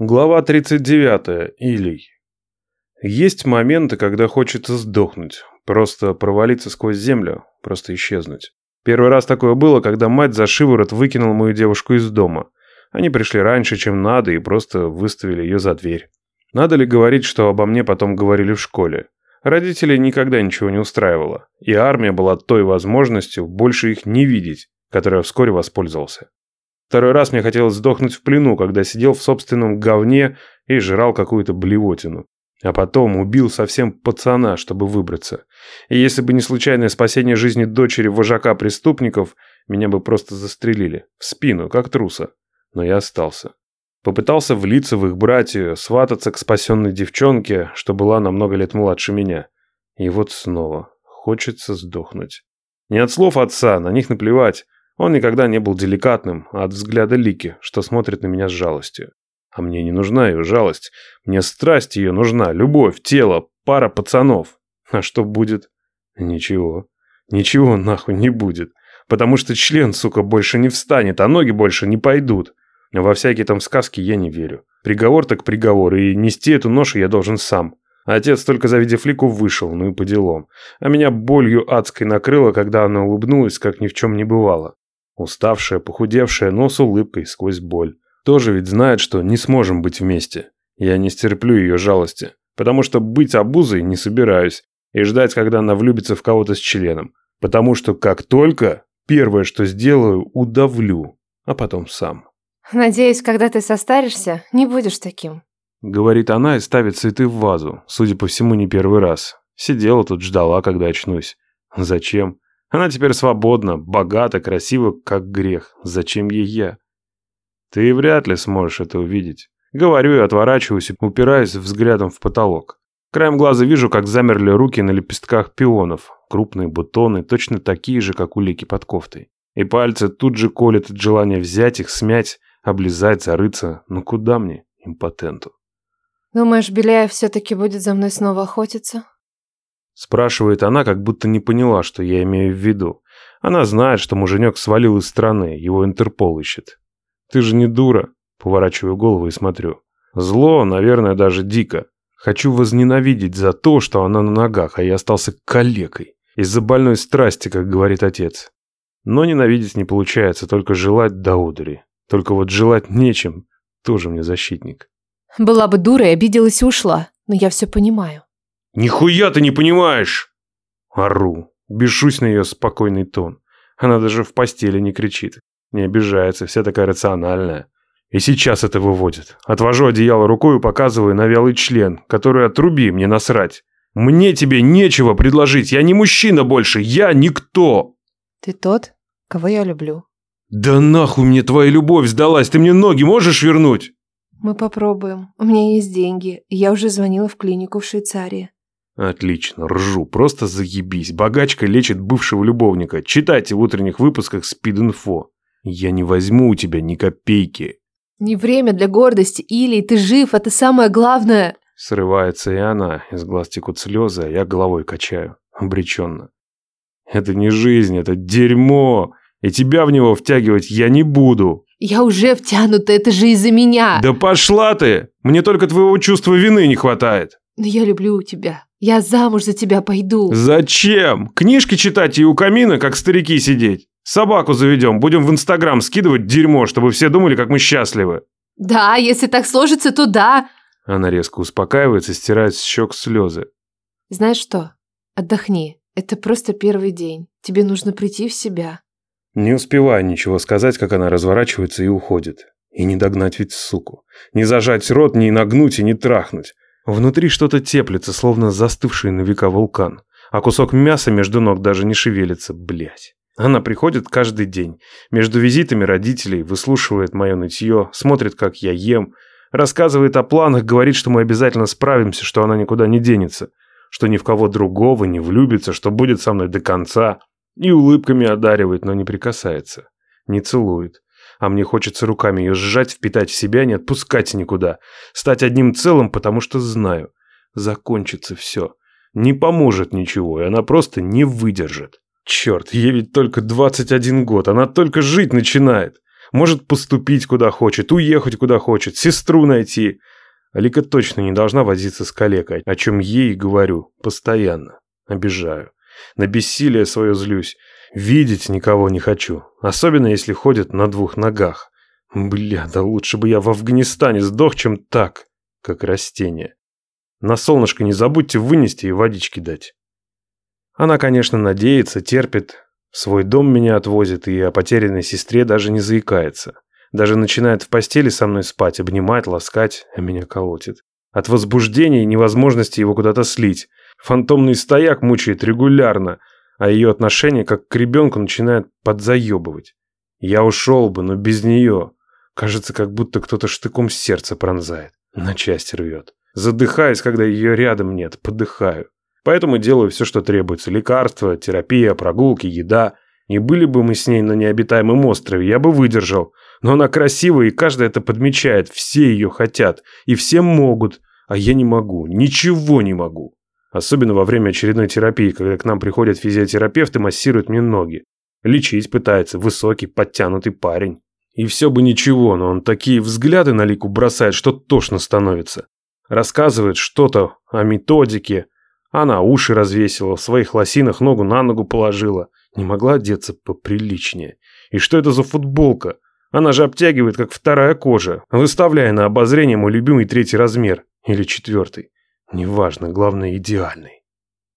Глава 39. Илий. Есть моменты, когда хочется сдохнуть, просто провалиться сквозь землю, просто исчезнуть. Первый раз такое было, когда мать за шиворот выкинула мою девушку из дома. Они пришли раньше, чем надо, и просто выставили ее за дверь. Надо ли говорить, что обо мне потом говорили в школе? Родителей никогда ничего не устраивало, и армия была той возможностью больше их не видеть, которой вскоре воспользовался. Второй раз мне хотелось сдохнуть в плену, когда сидел в собственном говне и жрал какую-то блевотину. А потом убил совсем пацана, чтобы выбраться. И если бы не случайное спасение жизни дочери вожака преступников, меня бы просто застрелили. В спину, как труса. Но я остался. Попытался влиться в их братью, свататься к спасенной девчонке, что была на много лет младше меня. И вот снова. Хочется сдохнуть. Не от слов отца, на них наплевать. Он никогда не был деликатным, от взгляда Лики, что смотрит на меня с жалостью. А мне не нужна ее жалость. Мне страсть ее нужна, любовь, тело, пара пацанов. А что будет? Ничего. Ничего нахуй не будет. Потому что член, сука, больше не встанет, а ноги больше не пойдут. Во всякие там сказки я не верю. Приговор так приговор, и нести эту ношу я должен сам. Отец, только завидев Лику, вышел, ну и по делам. А меня болью адской накрыло, когда она улыбнулась, как ни в чем не бывало. Уставшая, похудевшая, но с улыбкой сквозь боль. Тоже ведь знает, что не сможем быть вместе. Я не стерплю ее жалости. Потому что быть обузой не собираюсь. И ждать, когда она влюбится в кого-то с членом. Потому что как только, первое, что сделаю, удавлю. А потом сам. Надеюсь, когда ты состаришься, не будешь таким. Говорит она и ставит цветы в вазу. Судя по всему, не первый раз. Сидела тут, ждала, когда очнусь. Зачем? Она теперь свободна, богата, красива, как грех. Зачем ей я? Ты вряд ли сможешь это увидеть. Говорю и отворачиваюсь, упираясь взглядом в потолок. Краем глаза вижу, как замерли руки на лепестках пионов. Крупные бутоны, точно такие же, как у Лики под кофтой. И пальцы тут же колят от желания взять их, смять, облизать, зарыться. Ну куда мне, импотенту? Думаешь, Беляев все-таки будет за мной снова охотиться? Спрашивает она, как будто не поняла, что я имею в виду. Она знает, что муженек свалил из страны, его Интерпол ищет. Ты же не дура. Поворачиваю голову и смотрю. Зло, наверное, даже дико. Хочу возненавидеть за то, что она на ногах, а я остался калекой. Из-за больной страсти, как говорит отец. Но ненавидеть не получается, только желать до удали. Только вот желать нечем, тоже мне защитник. Была бы дура и обиделась и ушла, но я все понимаю. «Нихуя ты не понимаешь!» Ору. Бешусь на ее спокойный тон. Она даже в постели не кричит. Не обижается, вся такая рациональная. И сейчас это выводит. Отвожу одеяло рукой и показываю на вялый член, который отруби, мне насрать. Мне тебе нечего предложить, я не мужчина больше, я никто. Ты тот, кого я люблю. Да нахуй мне твоя любовь сдалась, ты мне ноги можешь вернуть? Мы попробуем. У меня есть деньги. Я уже звонила в клинику в Швейцарии. Отлично, ржу, просто заебись. Богачка лечит бывшего любовника. Читайте в утренних выпусках Спид-инфо. Я не возьму у тебя ни копейки. Не время для гордости, Или ты жив, это самое главное. Срывается и она, из глаз текут слезы, а я головой качаю, обреченно. Это не жизнь, это дерьмо, и тебя в него втягивать я не буду. Я уже втянута, это же из-за меня. Да пошла ты! Мне только твоего чувства вины не хватает. Но я люблю тебя. Я замуж за тебя пойду. Зачем? Книжки читать и у камина, как старики сидеть. Собаку заведем, будем в Инстаграм скидывать дерьмо, чтобы все думали, как мы счастливы. Да, если так сложится, то да. Она резко успокаивается, стирает с щек слезы. Знаешь что? Отдохни. Это просто первый день. Тебе нужно прийти в себя. Не успеваю ничего сказать, как она разворачивается и уходит. И не догнать ведь суку. Не зажать рот, не нагнуть и не трахнуть. Внутри что-то теплится, словно застывший на века вулкан. А кусок мяса между ног даже не шевелится, блять. Она приходит каждый день. Между визитами родителей, выслушивает мое нытье, смотрит, как я ем, рассказывает о планах, говорит, что мы обязательно справимся, что она никуда не денется, что ни в кого другого не влюбится, что будет со мной до конца. И улыбками одаривает, но не прикасается. Не целует а мне хочется руками ее сжать, впитать в себя, не отпускать никуда. Стать одним целым, потому что знаю. Закончится все. Не поможет ничего, и она просто не выдержит. Черт, ей ведь только 21 год, она только жить начинает. Может поступить куда хочет, уехать куда хочет, сестру найти. Алика точно не должна возиться с калекой, о чем ей говорю постоянно. Обижаю. На бессилие свое злюсь. Видеть никого не хочу. Особенно, если ходят на двух ногах. Бля, да лучше бы я в Афганистане сдох, чем так, как растение. На солнышко не забудьте вынести и водички дать. Она, конечно, надеется, терпит. В свой дом меня отвозит и о потерянной сестре даже не заикается. Даже начинает в постели со мной спать, обнимать, ласкать, а меня колотит. От возбуждения и невозможности его куда-то слить. Фантомный стояк мучает регулярно, а ее отношение как к ребенку начинает подзаебывать. Я ушел бы, но без нее. Кажется, как будто кто-то штыком сердце пронзает, на части рвет. Задыхаюсь, когда ее рядом нет, подыхаю. Поэтому делаю все, что требуется. Лекарства, терапия, прогулки, еда. Не были бы мы с ней на необитаемом острове, я бы выдержал. Но она красивая, и каждый это подмечает. Все ее хотят. И все могут. А я не могу. Ничего не могу. Особенно во время очередной терапии, когда к нам приходят физиотерапевты и массируют мне ноги. Лечить пытается высокий, подтянутый парень. И все бы ничего, но он такие взгляды на Лику бросает, что тошно становится. Рассказывает что-то о методике. Она уши развесила, в своих лосинах ногу на ногу положила. Не могла одеться поприличнее. И что это за футболка? Она же обтягивает, как вторая кожа, выставляя на обозрение мой любимый третий размер. Или четвертый. Неважно, главное идеальный.